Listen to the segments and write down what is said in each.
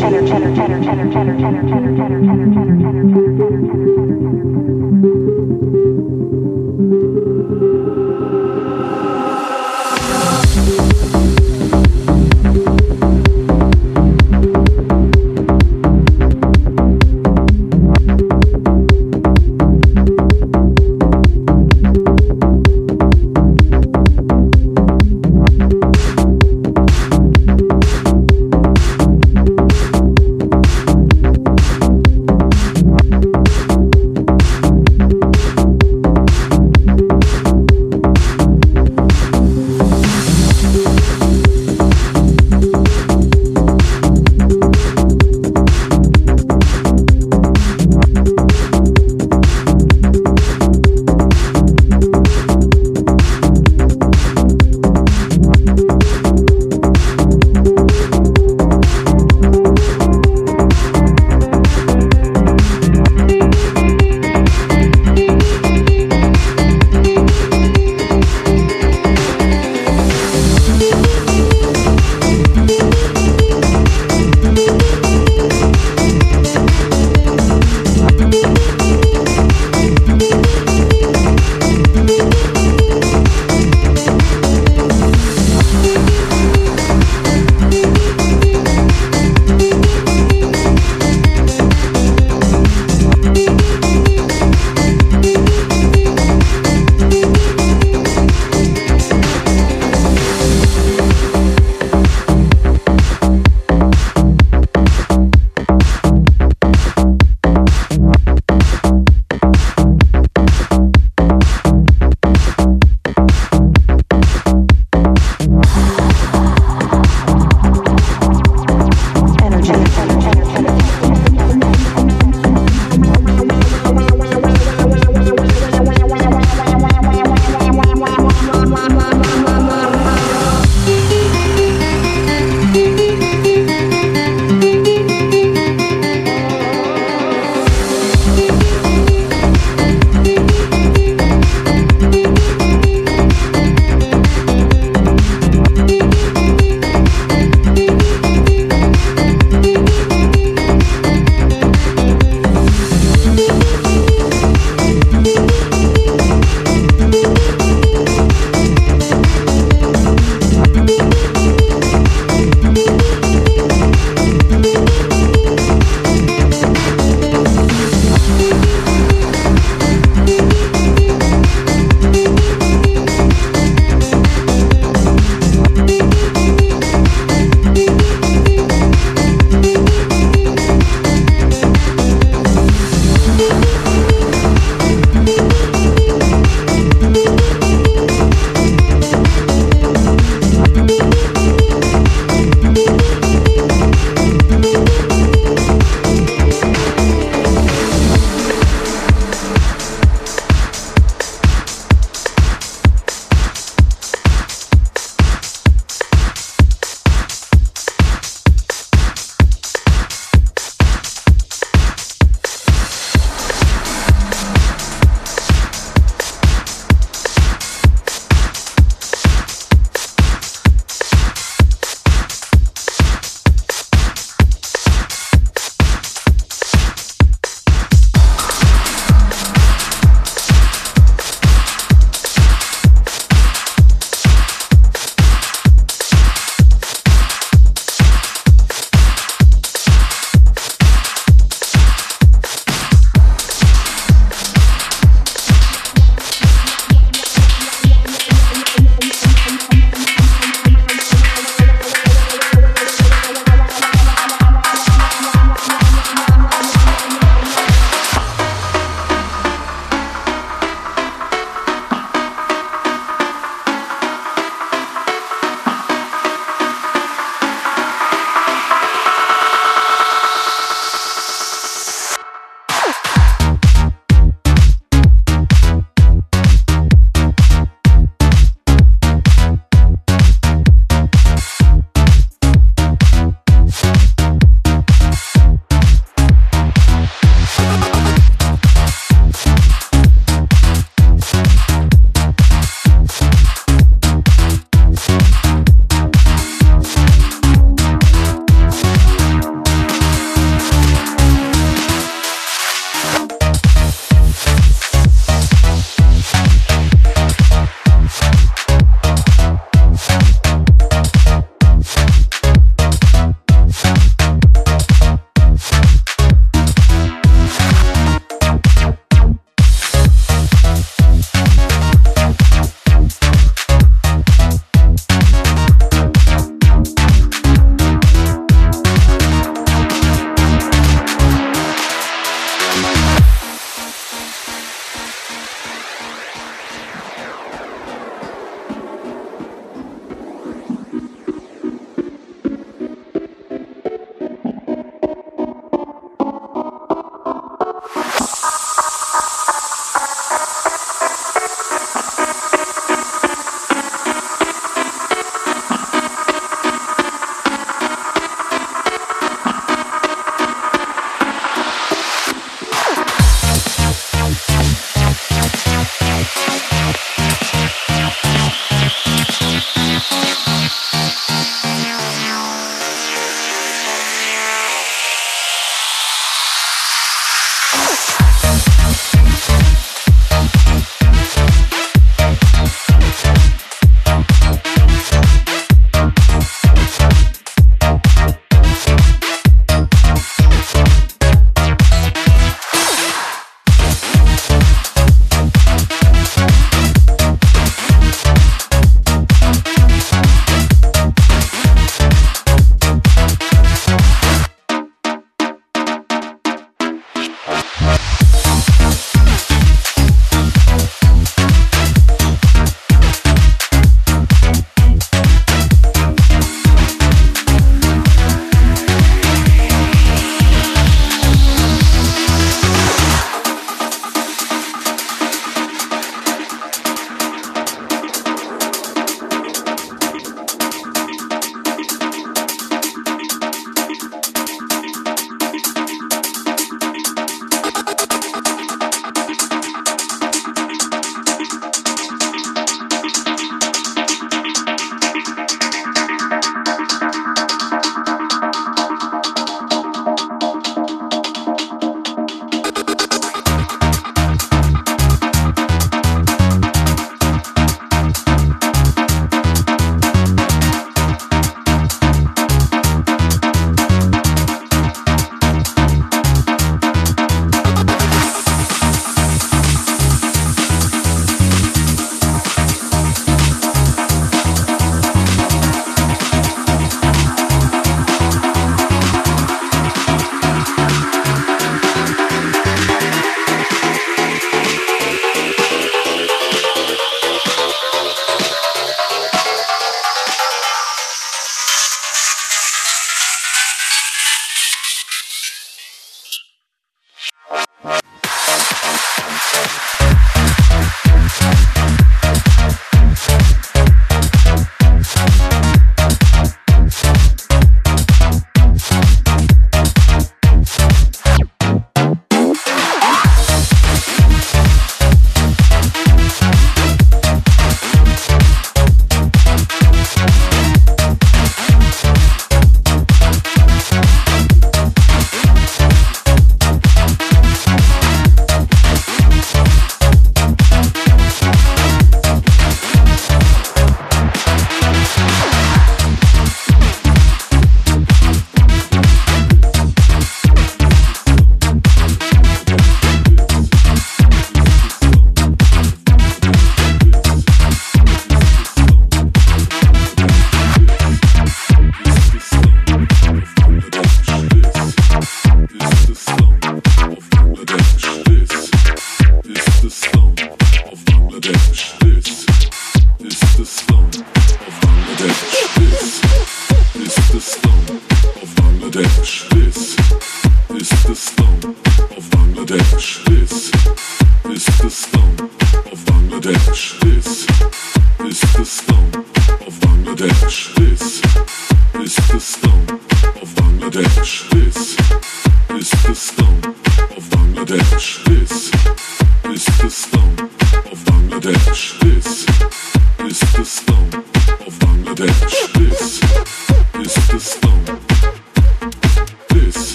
Energy. Energy. Energy. Energy. Energy. Energy. Energy. Energy. Energy. Energy. Energy. makes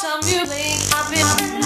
some link I've been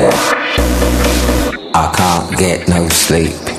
I can't get no sleep.